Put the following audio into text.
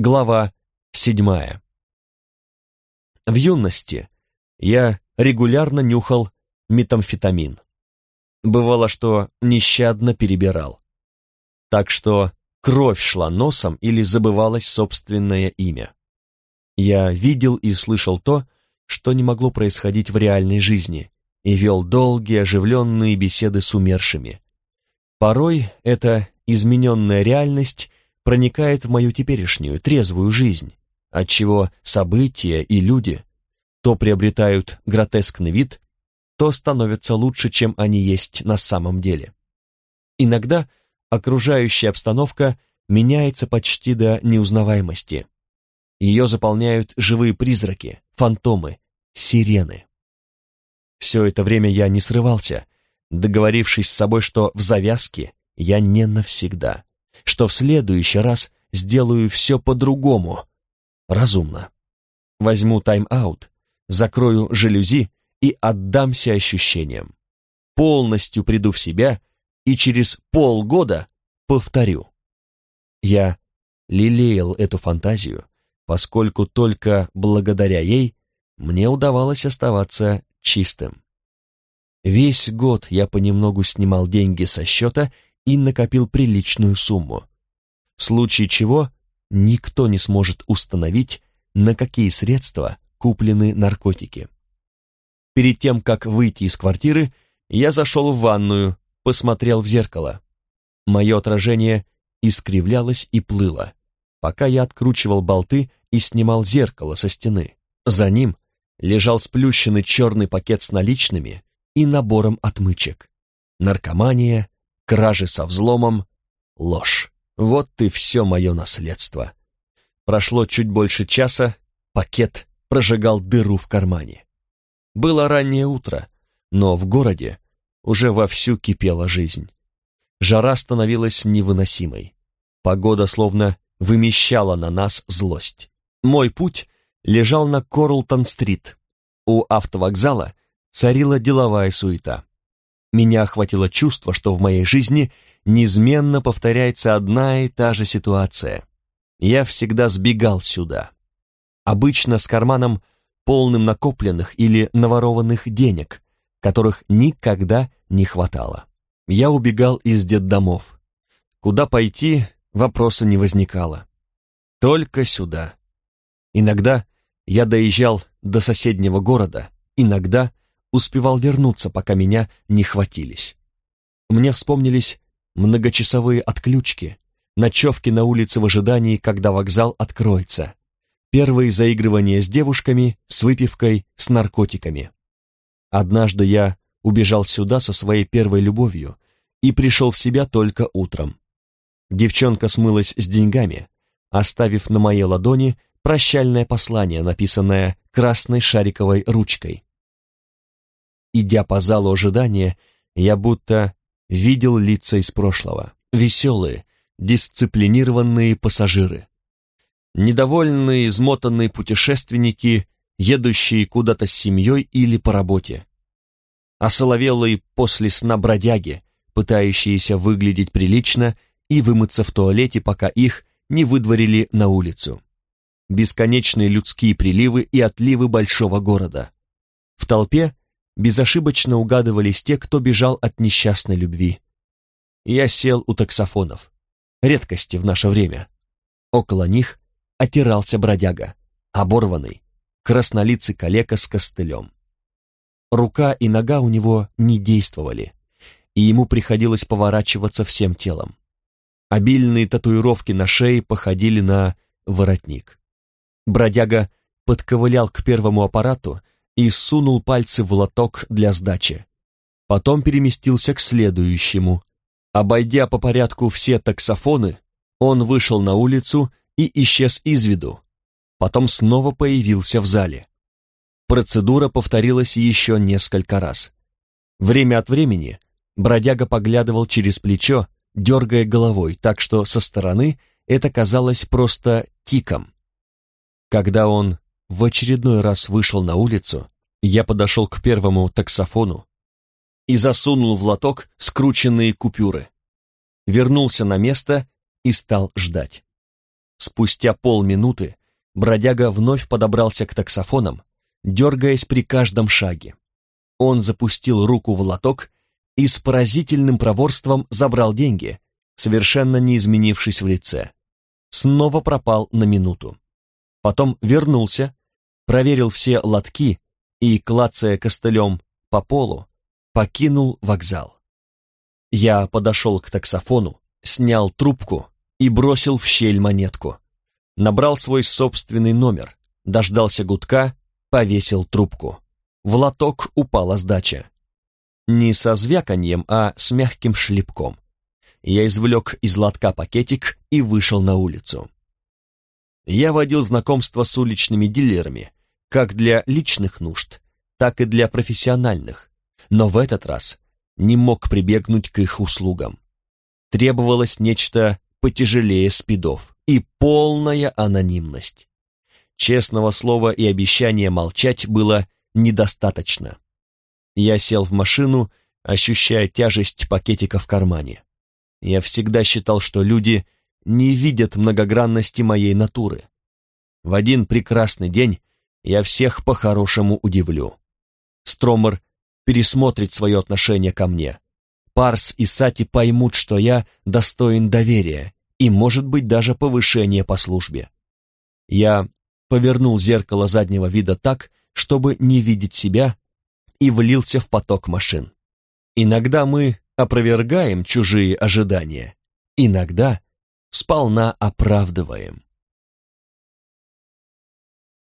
Глава седьмая. В юности я регулярно нюхал метамфетамин. Бывало, что нещадно перебирал. Так что кровь шла носом или забывалось собственное имя. Я видел и слышал то, что не могло происходить в реальной жизни, и вел долгие оживленные беседы с умершими. Порой эта измененная реальность проникает в мою теперешнюю, трезвую жизнь, отчего события и люди то приобретают гротескный вид, то становятся лучше, чем они есть на самом деле. Иногда окружающая обстановка меняется почти до неузнаваемости. Ее заполняют живые призраки, фантомы, сирены. Все это время я не срывался, договорившись с собой, что в завязке я не навсегда, что в следующий раз сделаю все по-другому, разумно. Возьму тайм-аут, закрою жалюзи и отдамся ощущениям. Полностью приду в себя и через полгода повторю. Я лелеял эту фантазию, поскольку только благодаря ей мне удавалось оставаться чистым. Весь год я понемногу снимал деньги со счета и накопил приличную сумму, в случае чего никто не сможет установить, на какие средства куплены наркотики. Перед тем, как выйти из квартиры, я зашел в ванную, посмотрел в зеркало. Мое отражение искривлялось и плыло, пока я откручивал болты и снимал зеркало со стены. За ним лежал сплющенный черный пакет с наличными и набором отмычек. Наркомания, кражи со взломом, ложь. Вот и все мое наследство. Прошло чуть больше часа, пакет прожигал дыру в кармане. Было раннее утро, но в городе уже вовсю кипела жизнь. Жара становилась невыносимой. Погода словно вымещала на нас злость. Мой путь лежал на Корлтон-стрит. У автовокзала царила деловая суета. Меня охватило чувство, что в моей жизни неизменно повторяется одна и та же ситуация. Я всегда сбегал сюда. Обычно с карманом полным накопленных или наворованных денег, которых никогда не хватало. Я убегал из детдомов. Куда пойти, вопроса не возникало. Только сюда. Иногда я доезжал до соседнего города, иногда успевал вернуться, пока меня не хватились. Мне вспомнились многочасовые отключки, ночевки на улице в ожидании, когда вокзал откроется, первые заигрывания с девушками, с выпивкой, с наркотиками. Однажды я убежал сюда со своей первой любовью и пришел в себя только утром. Девчонка смылась с деньгами, оставив на моей ладони прощальное послание, написанное красной шариковой ручкой. Идя по залу ожидания, я будто видел лица из прошлого, веселые, дисциплинированные пассажиры. Недовольные, измотанные путешественники, едущие куда-то с семьей или по работе. Осоловелые после сна бродяги, пытающиеся выглядеть прилично и вымыться в туалете, пока их не выдворили на улицу бесконечные людские приливы и отливы большого города. В толпе безошибочно угадывались те, кто бежал от несчастной любви. Я сел у таксофонов. Редкости в наше время. Около них отирался бродяга, оборванный, краснолицый калека с костылем. Рука и нога у него не действовали, и ему приходилось поворачиваться всем телом. Обильные татуировки на шее походили на воротник. Бродяга подковылял к первому аппарату и сунул пальцы в лоток для сдачи. Потом переместился к следующему. Обойдя по порядку все таксофоны, он вышел на улицу и исчез из виду. Потом снова появился в зале. Процедура повторилась еще несколько раз. Время от времени бродяга поглядывал через плечо, дергая головой, так что со стороны это казалось просто тиком. Когда он в очередной раз вышел на улицу, я подошел к первому таксофону и засунул в лоток скрученные купюры. Вернулся на место и стал ждать. Спустя полминуты бродяга вновь подобрался к таксофонам, дергаясь при каждом шаге. Он запустил руку в лоток и с поразительным проворством забрал деньги, совершенно не изменившись в лице. Снова пропал на минуту. Потом вернулся, проверил все лотки и, клацая костылем по полу, покинул вокзал. Я подошел к таксофону, снял трубку и бросил в щель монетку. Набрал свой собственный номер, дождался гудка, повесил трубку. В лоток упала сдача. Не со звяканьем, а с мягким шлепком. Я извлек из лотка пакетик и вышел на улицу. Я водил знакомство с уличными дилерами, как для личных нужд, так и для профессиональных, но в этот раз не мог прибегнуть к их услугам. Требовалось нечто потяжелее спидов и полная анонимность. Честного слова и обещания молчать было недостаточно. Я сел в машину, ощущая тяжесть пакетика в кармане. Я всегда считал, что люди не видят многогранности моей натуры. В один прекрасный день я всех по-хорошему удивлю. Стромер пересмотрит свое отношение ко мне. Парс и Сати поймут, что я достоин доверия и, может быть, даже повышения по службе. Я повернул зеркало заднего вида так, чтобы не видеть себя, и влился в поток машин. Иногда мы опровергаем чужие ожидания, иногда сполна оправдываем.